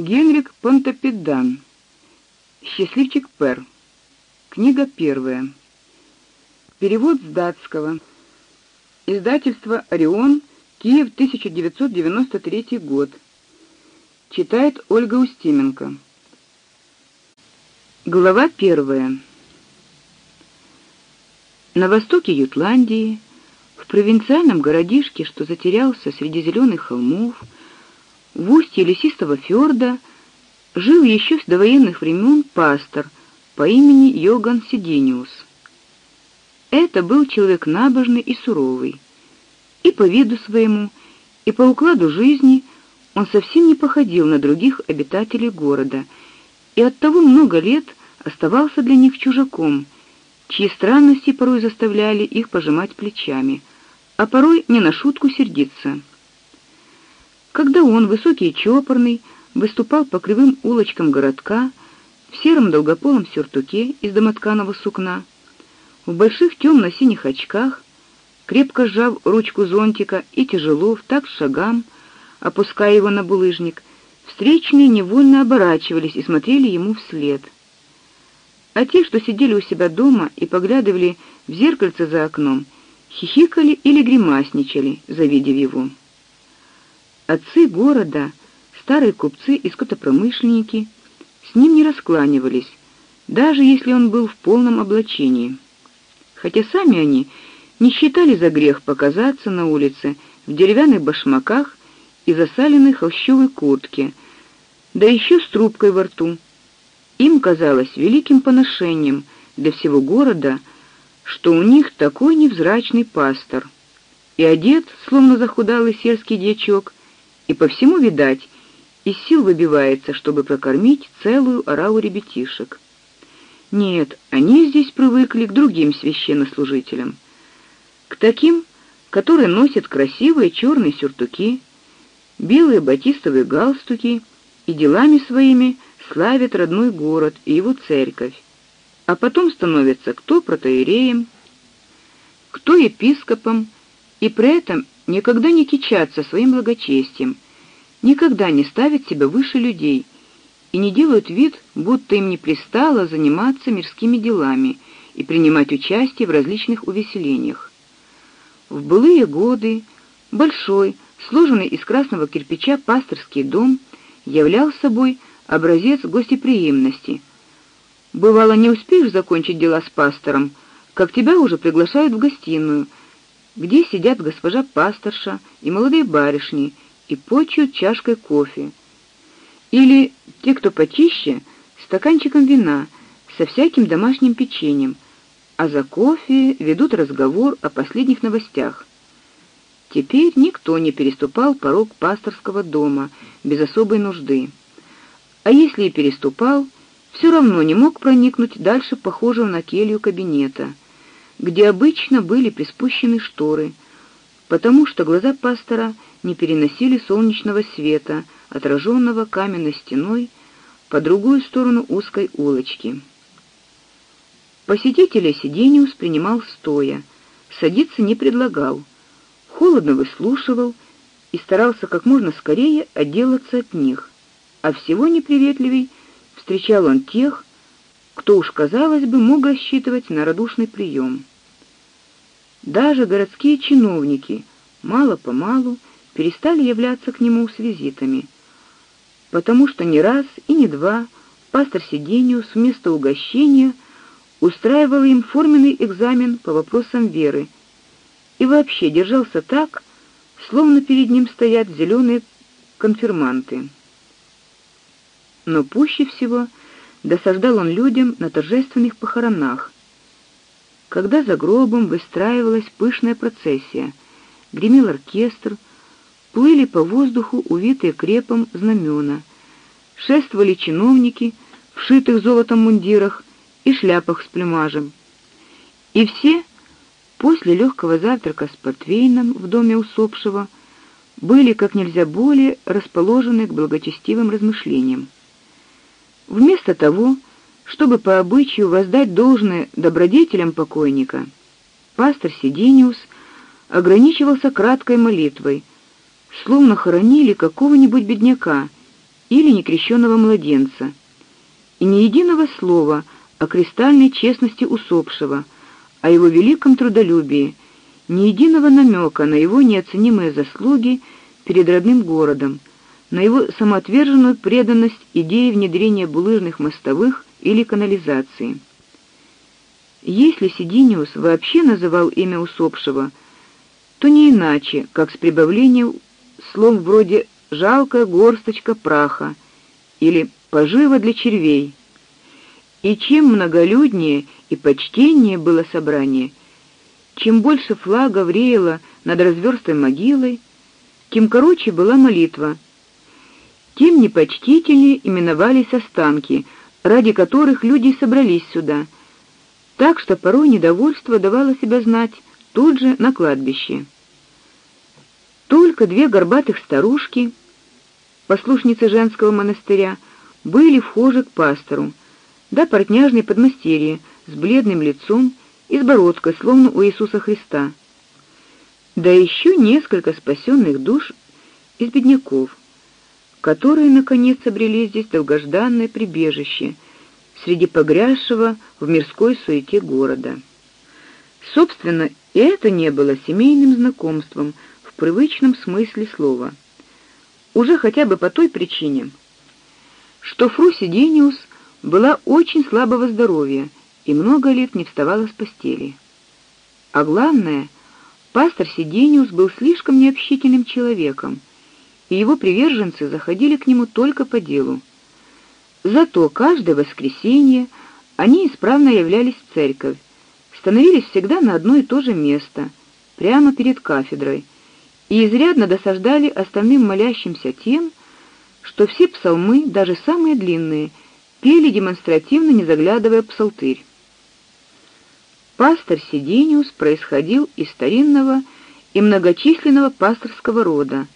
Генрик Понтопидан. Счастливчик Пер. Книга первая. Перевод с датского. Издательство Орион, Киев, 1993 год. Читает Ольга Устименко. Глава первая. На востоке Ютландии, в провинциальном городишке, что затерялся среди зеленых холмов, в устье лесистого фьорда жил еще с довоенных времен пастор по имени Йоган Сидениус. Это был человек набожный и суровый. И по виду своему, и по укладу жизни он совсем не походил на других обитателей города, и оттого много лет оставался для них чужаком, чьи странности порой заставляли их пожимать плечами, а порой не на шутку сердиться. Когда он, высокий и чопорный, выступал по кривым улочкам городка в сером долгополом сюртуке из домотканого сукна, в больших темно синих очках, крепко сжав ручку зонтика и тяжело в такт шагам, опуская его на булыжник, встречные невольно оборачивались и смотрели ему вслед. А те, что сидели у себя дома и поглядывали в зеркальце за окном, хихикали или гримасничали, завидев его. Отцы города, старые купцы и скотопромышленники с ним не раскланивались, даже если он был в полном облачении. Хотя сами они не считали за грех показаться на улице в деревянных башмаках и засаленной холщовой куртке, да еще с трубкой во рту. Им казалось великим поношением для всего города, что у них такой невзрачный пастор, и одет, словно захудалый сельский дьячок, и по всему, видать, из сил выбивается, чтобы прокормить целую ораву ребятишек. Нет, они здесь привыкли к другим священнослужителям, к таким, которые носят красивые черные сюртуки, белые батистовые галстуки и делами своими славят родной город и его церковь, а потом становятся кто протоиереем, кто епископом, и при этом никогда не кичатся своим благочестием, никогда не ставят себя выше людей и не делают вид, будто им не пристало заниматься мирскими делами и принимать участие в различных увеселениях. В былые годы большой, сложенный из красного кирпича пасторский дом являл собой образец гостеприимности. Бывало, не успеешь закончить дела с пастором, как тебя уже приглашают в гостиную – где сидят госпожа пасторша и молодые барышни и почуют чашкой кофе. Или те, кто почище, стаканчиком вина со всяким домашним печеньем, а за кофе ведут разговор о последних новостях. Теперь никто не переступал порог пасторского дома без особой нужды. А если и переступал, все равно не мог проникнуть дальше похожего на келью кабинета — где обычно были приспущены шторы, потому что глаза пастора не переносили солнечного света, отраженного каменной стеной по другую сторону узкой улочки. Посетителя Сидениус принимал стоя, садиться не предлагал, холодно выслушивал и старался как можно скорее отделаться от них, а всего неприветливей встречал он тех, кто уж, казалось бы, мог рассчитывать на радушный прием. Даже городские чиновники мало-помалу перестали являться к нему с визитами, потому что не раз и не два пастор Сидениус вместо угощения устраивал им форменный экзамен по вопросам веры и вообще держался так, словно перед ним стоят зеленые конфирманты. Но пуще всего досаждал он людям на торжественных похоронах, когда за гробом выстраивалась пышная процессия, гремел оркестр, плыли по воздуху увитые крепом знамена, шествовали чиновники в шитых золотом мундирах и шляпах с плюмажем. И все после легкого завтрака с портвейном в доме усопшего были как нельзя более расположены к благочестивым размышлениям. Вместо того, чтобы по обычаю воздать должное добродетелям покойника, пастор Сидениус ограничивался краткой молитвой, словно хоронили какого-нибудь бедняка или некрещенного младенца, и ни единого слова о кристальной честности усопшего, о его великом трудолюбии, ни единого намека на его неоценимые заслуги перед родным городом, на его самоотверженную преданность идее внедрения булыжных мостовых или канализации. Если Сидиниус вообще называл имя усопшего, то не иначе, как с прибавлением слов вроде жалкая горсточка праха или поживо для червей. И чем многолюднее и почтеннее было собрание, чем больше флагов реяло над разверстой могилой, тем короче была молитва, тем непочтительнее именовались останки, ради которых люди собрались сюда. Так что порой недовольство давало себя знать тут же на кладбище. Только две горбатых старушки, послушницы женского монастыря, были вхожи к пастору, да портняжные подмастерье с бледным лицом и с бородкой, словно у Иисуса Христа. Да еще несколько спасенных душ из бедняков, которые наконец обрели здесь долгожданное прибежище среди погрязшего в мирской суете города. Собственно, и это не было семейным знакомством привычном смысле слова. Уже хотя бы по той причине, что Фру Сидениус была очень слабого здоровья и много лет не вставала с постели. А главное, пастор Сидениус был слишком необщительным человеком, и его приверженцы заходили к нему только по делу. Зато каждое воскресенье они исправно являлись в церковь, становились всегда на одно и то же место, прямо перед кафедрой, и изрядно досаждали остальным молящимся тем, что все псалмы, даже самые длинные, пели демонстративно, не заглядывая в псалтырь. Пастор Сидениус происходил из старинного и многочисленного пасторского рода,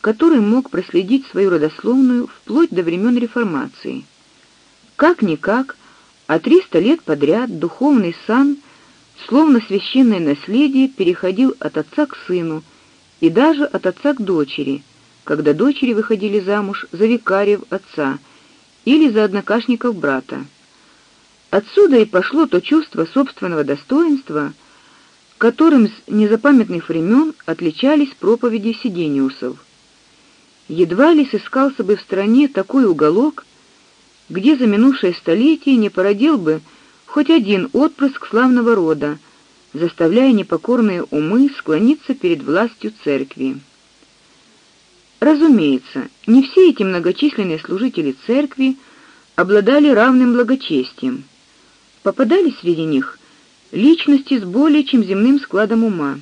который мог проследить свою родословную вплоть до времен реформации. Как никак, а триста лет подряд духовный сан, словно священное наследие, переходил от отца к сыну и даже от отца к дочери, когда дочери выходили замуж за викариев отца или за однокашников брата. Отсюда и пошло то чувство собственного достоинства, которым с незапамятных времен отличались проповеди Сидениусов. Едва ли сыскался бы в стране такой уголок, где за минувшее столетие не породил бы хоть один отпрыск славного рода, заставляя непокорные умы склониться перед властью церкви. Разумеется, не все эти многочисленные служители церкви обладали равным благочестием. Попадались среди них личности с более чем земным складом ума.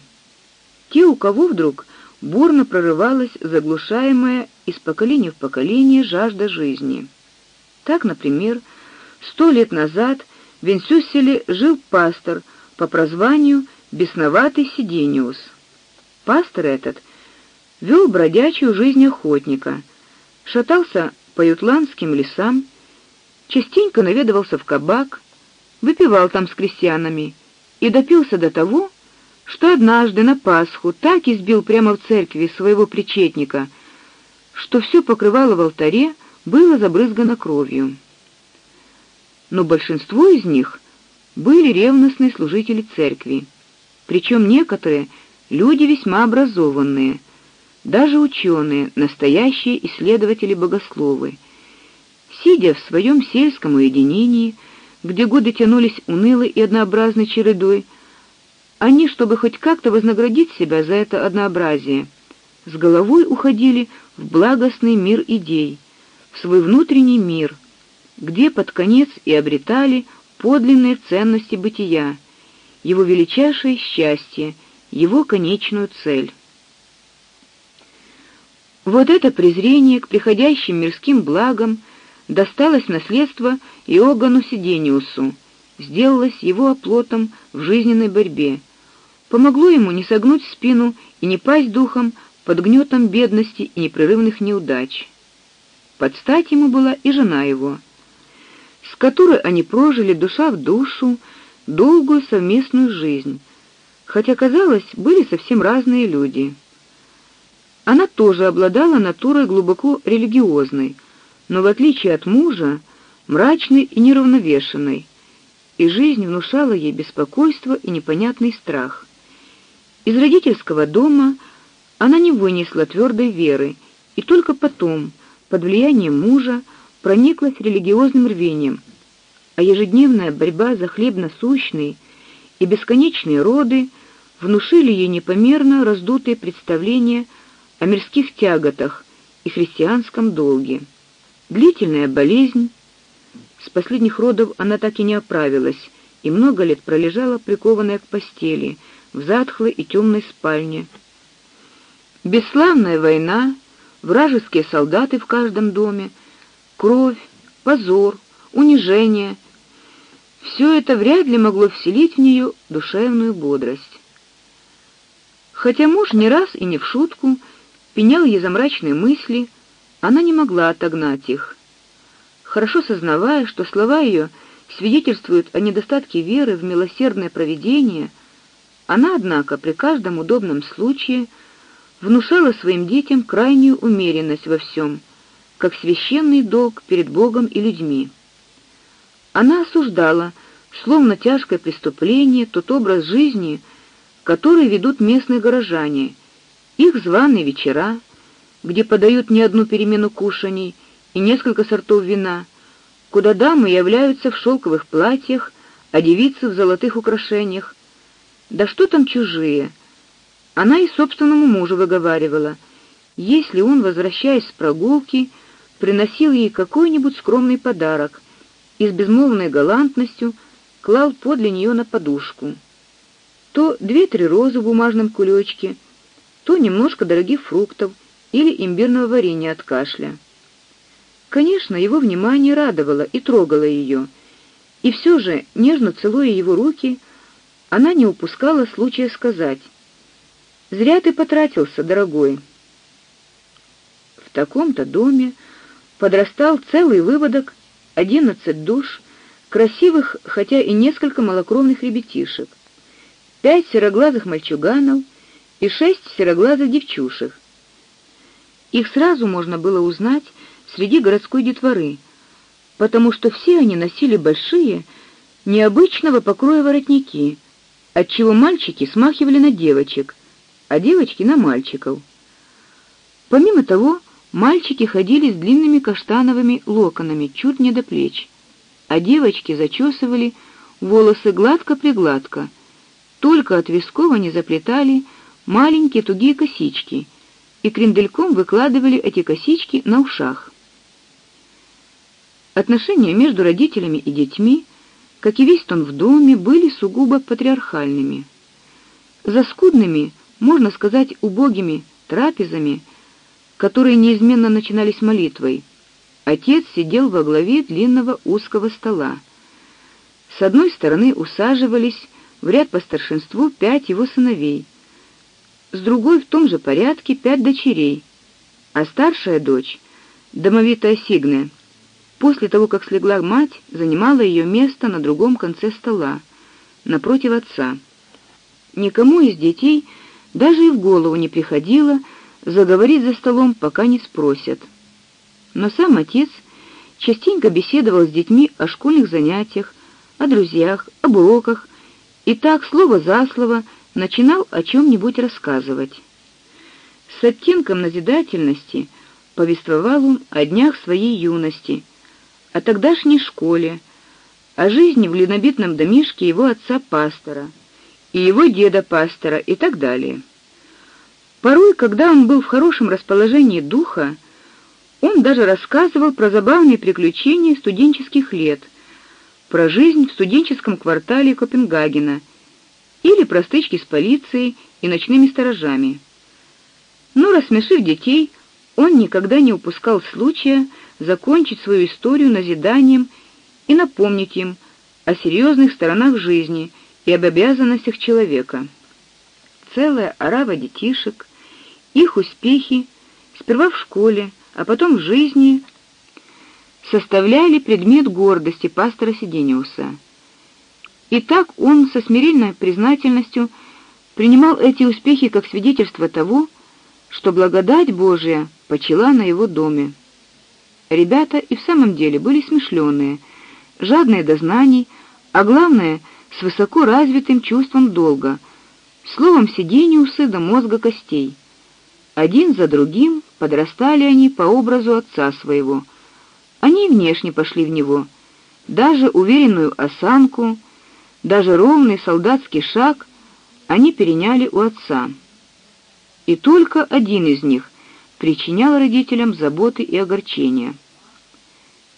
Те, у кого вдруг бурно прорывалась заглушаемая из поколения в поколение жажда жизни. Так, например, сто лет назад в Венсюселе жил пастор по прозванию Бесноватый Сидениус. Пастор этот вел бродячую жизнь охотника, шатался по ютландским лесам, частенько наведывался в кабак, выпивал там с крестьянами и допился до того, что однажды на Пасху так избил прямо в церкви своего причетника, что все покрывало в алтаре было забрызгано кровью. Но большинство из них были ревностные служители церкви, причем некоторые люди весьма образованные, даже ученые, настоящие исследователи-богословы. Сидя в своем сельском уединении, где годы тянулись унылой и однообразной чередой, они, чтобы хоть как-то вознаградить себя за это однообразие, с головой уходили в благостный мир идей, в свой внутренний мир, где под конец и обретали подлинные ценности бытия, его величайшее счастье, его конечную цель. Вот это презрение к приходящим мирским благам досталось наследство Иоганну Сидениусу, сделалось его оплотом в жизненной борьбе, помогло ему не согнуть спину и не пасть духом под гнетом бедности и непрерывных неудач. Под стать ему была и жена его с которой они прожили душа в душу долгую совместную жизнь, хотя казалось, были совсем разные люди. Она тоже обладала натурой глубоко религиозной, но в отличие от мужа, мрачный и неравновешенный, и жизнь внушала ей беспокойство и непонятный страх. Из родительского дома она не вынесла твердой веры, и только потом, под влиянием мужа, прониклась религиозным рвением. А ежедневная борьба за хлеб насущный и бесконечные роды внушили ей непомерно раздутые представления о мирских тяготах и христианском долге. Длительная болезнь, с последних родов она так и не оправилась и много лет пролежала прикованная к постели в затхлой и темной спальне. Бесславная война, вражеские солдаты в каждом доме, кровь, позор, унижение все это вряд ли могло вселить в нее душевную бодрость. Хотя муж не раз и не в шутку пенял ей за мрачные мысли, она не могла отогнать их. Хорошо сознавая, что слова ее свидетельствуют о недостатке веры в милосердное провидение, она, однако, при каждом удобном случае внушала своим детям крайнюю умеренность во всем, как священный долг перед Богом и людьми. Она осуждала, словно тяжкое преступление, тот образ жизни, который ведут местные горожане, их званые вечера, где подают не одну перемену кушаний и несколько сортов вина, куда дамы являются в шелковых платьях, а девицы в золотых украшениях. Да что там чужие? Она и собственному мужу выговаривала, если он, возвращаясь с прогулки, приносил ей какой-нибудь скромный подарок и с безмолвной галантностью клал подле нее на подушку. То две-три розы в бумажном кулечке, то немножко дорогих фруктов или имбирного варенья от кашля. Конечно, его внимание радовало и трогало ее, и все же, нежно целуя его руки, она не упускала случая сказать: "Зря ты потратился, дорогой". В таком-то доме подрастал целый выводок, одиннадцать душ, красивых, хотя и несколько малокровных ребятишек, пять сероглазых мальчуганов и шесть сероглазых девчушек. Их сразу можно было узнать среди городской детворы, потому что все они носили большие, необычного покроя воротники, отчего мальчики смахивали на девочек, а девочки на мальчиков. Помимо того, Мальчики ходили с длинными каштановыми локонами чуть не до плеч, а девочки зачесывали волосы гладко-пригладко. Только от висков они заплетали маленькие тугие косички и крендельком выкладывали эти косички на ушах. Отношения между родителями и детьми, как и весь тон в доме, были сугубо патриархальными. За скудными, можно сказать, убогими трапезами – которые неизменно начинались молитвой. Отец сидел во главе длинного узкого стола. С одной стороны усаживались в ряд по старшинству пять его сыновей, с другой в том же порядке пять дочерей, а старшая дочь, домовитая Сигне, после того, как слегла мать, занимала ее место на другом конце стола, напротив отца. Никому из детей даже и в голову не приходило, заговорить за столом, пока не спросят. Но сам отец частенько беседовал с детьми о школьных занятиях, о друзьях, об уроках, и так слово за слово начинал о чем нибудь рассказывать. С оттенком назидательности повествовал он о днях своей юности, о тогдашней школе, о жизни в глинобитном домишке его отца-пастора и его деда-пастора и так далее. Порой, когда он был в хорошем расположении духа, он даже рассказывал про забавные приключения студенческих лет, про жизнь в студенческом квартале Копенгагена или про стычки с полицией и ночными сторожами. Но рассмешив детей, он никогда не упускал случая закончить свою историю назиданием и напомнить им о серьезных сторонах жизни и об обязанностях человека. Целая орава детишек их успехи сперва в школе, а потом в жизни составляли предмет гордости пастора Сидениуса. И так он со смиренной признательностью принимал эти успехи как свидетельство того, что благодать Божия почила на его доме. Ребята и в самом деле были смышленые, жадные до знаний, а главное, с высоко развитым чувством долга. Словом, сидениусы до мозга костей. Один за другим подрастали они по образу отца своего. Они внешне пошли в него, даже уверенную осанку, даже ровный солдатский шаг они переняли у отца. И только один из них причинял родителям заботы и огорчения.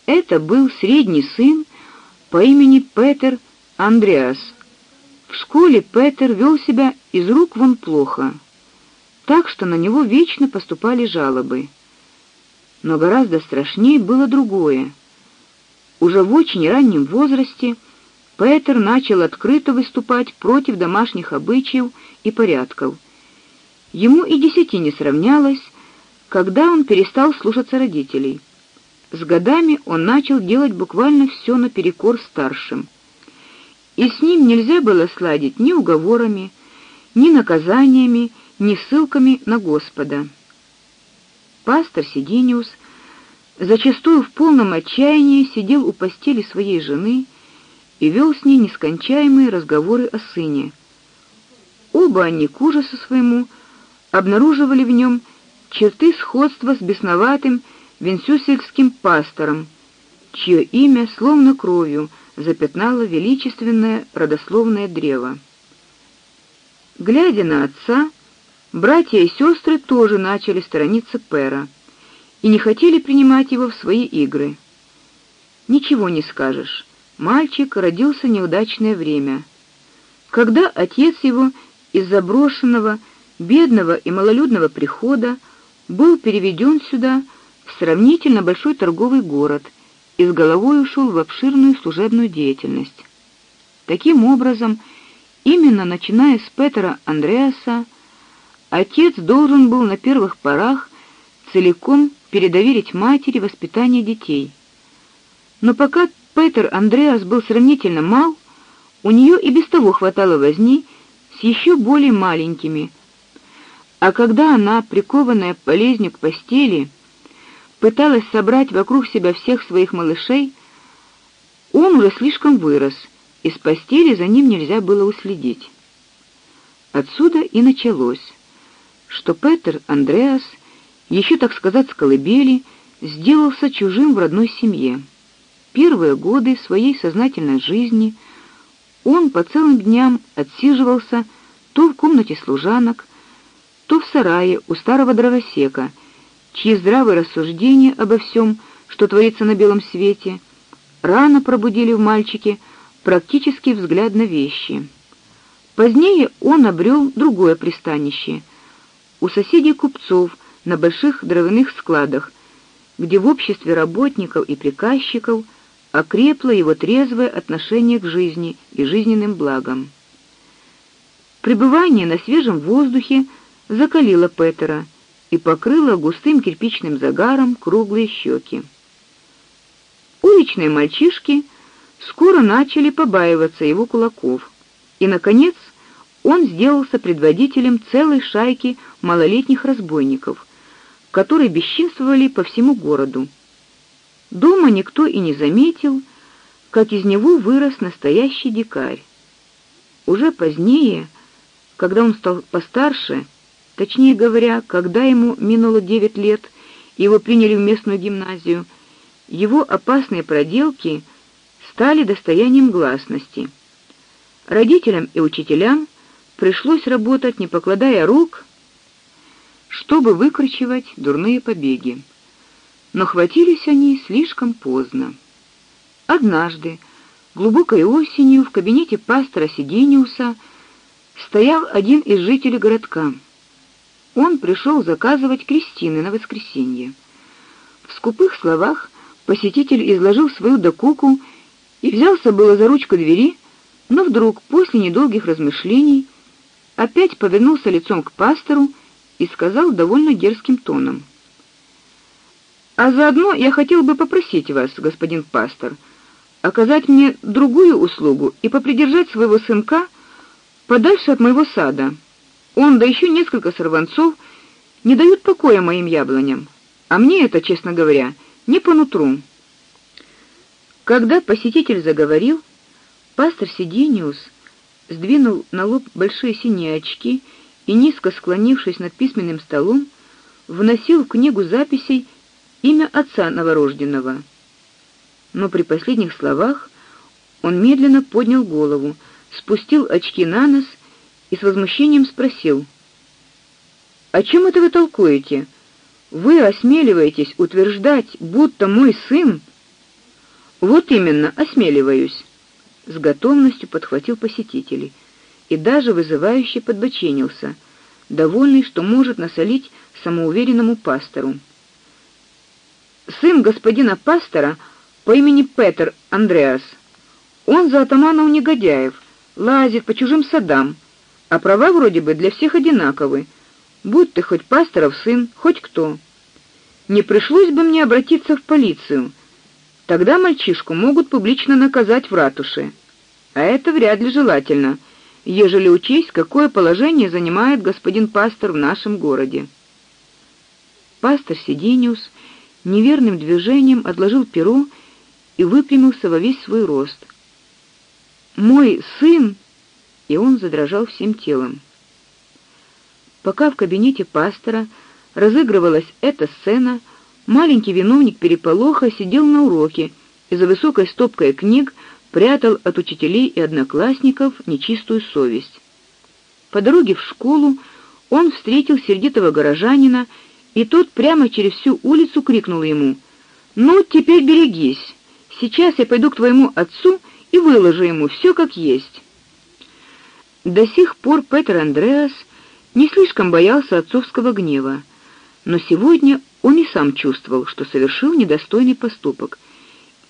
Это был средний сын по имени Петер Андреас. В школе Петер вел себя из рук вон плохо, так что на него вечно поступали жалобы. Но гораздо страшнее было другое. Уже в очень раннем возрасте Петер начал открыто выступать против домашних обычаев и порядков. Ему и десяти не сравнялось, когда он перестал слушаться родителей. С годами он начал делать буквально все наперекор старшим. И с ним нельзя было сладить ни уговорами, ни наказаниями, ни ссылками на Господа. Пастор Сидениус зачастую в полном отчаянии сидел у постели своей жены и вел с ней нескончаемые разговоры о сыне. Оба они к ужасу своему обнаруживали в нем черты сходства с бесноватым венсюсельским пастором, чье имя словно кровью запятнало величественное родословное древо. Глядя на отца, братья и сестры тоже начали сторониться Пера и не хотели принимать его в свои игры. Ничего не скажешь. Мальчик родился неудачное время. Когда отец его из заброшенного, бедного и малолюдного прихода был переведен сюда в сравнительно большой торговый город и с головой ушел в обширную служебную деятельность. Таким образом, именно начиная с Петра Андреаса, отец должен был на первых порах целиком передоверить матери воспитание детей. Но пока Петр Андреас был сравнительно мал, у нее и без того хватало возни с еще более маленькими. А когда она, прикованная болезнью к постели, пыталась собрать вокруг себя всех своих малышей, он уже слишком вырос, и с постели за ним нельзя было уследить. Отсюда и началось, что Петр Андреас, еще так сказать, с колыбели, сделался чужим в родной семье. Первые годы своей сознательной жизни он по целым дням отсиживался то в комнате служанок, то в сарае у старого дровосека, чьи здравые рассуждения обо всем, что творится на белом свете, рано пробудили в мальчике практический взгляд на вещи. Позднее он обрел другое пристанище у соседей купцов на больших дровяных складах, где в обществе работников и приказчиков окрепло его трезвое отношение к жизни и жизненным благам. Пребывание на свежем воздухе закалило Петера и покрыло густым кирпичным загаром круглые щеки. Уличные мальчишки скоро начали побаиваться его кулаков, и наконец он сделался предводителем целой шайки малолетних разбойников, которые бесчинствовали по всему городу. Дома никто и не заметил, как из него вырос настоящий дикарь. Уже позднее, когда он стал постарше, точнее говоря, когда ему минуло девять лет, и его приняли в местную гимназию, его опасные проделки стали достоянием гласности. Родителям и учителям пришлось работать, не покладая рук, чтобы выкручивать дурные побеги но хватились они слишком поздно. Однажды, глубокой осенью, в кабинете пастора Сидениуса стоял один из жителей городка. Он пришел заказывать крестины на воскресенье. В скупых словах посетитель изложил свою докуку и взялся было за ручку двери, но вдруг, после недолгих размышлений, опять повернулся лицом к пастору и сказал довольно дерзким тоном: а заодно я хотел бы попросить вас, господин пастор, оказать мне другую услугу и попридержать своего сынка подальше от моего сада. Он да еще несколько сорванцов не дают покоя моим яблоням. А мне это, честно говоря, не по нутру. Когда посетитель заговорил, пастор Сидениус сдвинул на лоб большие синие очки и низко склонившись над письменным столом, вносил в книгу записей имя отца новорожденного. Но при последних словах он медленно поднял голову, спустил очки на нос и с возмущением спросил: "О чем это вы толкуете? Вы осмеливаетесь утверждать, будто мой сын?" "Вот именно, осмеливаюсь", с готовностью подхватил посетитель и даже вызывающе подбоченился, довольный, что может насолить самоуверенному пастору. Сын господина пастора по имени Петр Андреас. Он за атамана у негодяев, лазит по чужим садам, а права вроде бы для всех одинаковы. Будь ты хоть пасторов сын, хоть кто. Не пришлось бы мне обратиться в полицию. Тогда мальчишку могут публично наказать в ратуше. А это вряд ли желательно, ежели учесть, какое положение занимает господин пастор в нашем городе. Пастор Сидениус неверным движением отложил перо и выпрямился во весь свой рост. Мой сын, и он задрожал всем телом. Пока в кабинете пастора разыгрывалась эта сцена, маленький виновник переполоха сидел на уроке и за высокой стопкой книг прятал от учителей и одноклассников нечистую совесть. По дороге в школу он встретил сердитого горожанина, и тот прямо через всю улицу крикнул ему: "Ну, теперь берегись. Сейчас я пойду к твоему отцу и выложу ему все как есть". До сих пор Петр Андреас не слишком боялся отцовского гнева, но сегодня он и сам чувствовал, что совершил недостойный поступок.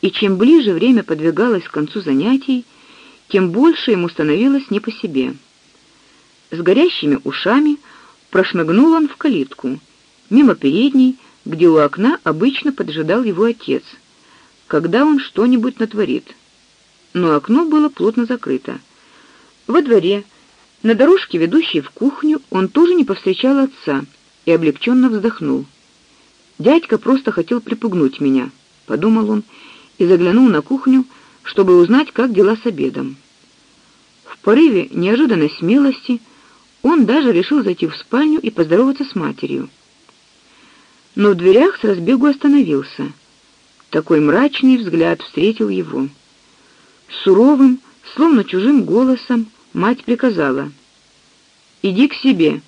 И чем ближе время подвигалось к концу занятий, тем больше ему становилось не по себе. С горящими ушами прошмыгнул он в калитку, мимо передней, где у окна обычно поджидал его отец, когда он что-нибудь натворит. Но окно было плотно закрыто. Во дворе, на дорожке, ведущей в кухню, он тоже не повстречал отца и облегченно вздохнул. Дядька просто хотел припугнуть меня, подумал он и заглянул на кухню, чтобы узнать, как дела с обедом. В порыве неожиданной смелости он даже решил зайти в спальню и поздороваться с матерью. Но в дверях с разбегу остановился. Такой мрачный взгляд встретил его. Суровым, словно чужим голосом Мать приказала: "Иди к себе.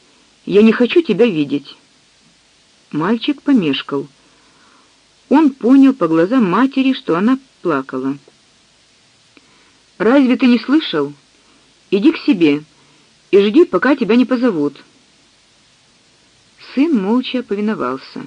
Я не хочу тебя видеть". Мальчик помешкал. Он понял по глазам матери, что она плакала. Разве ты не слышал? Иди к себе и жди, пока тебя не позовут. Сын молча повиновался.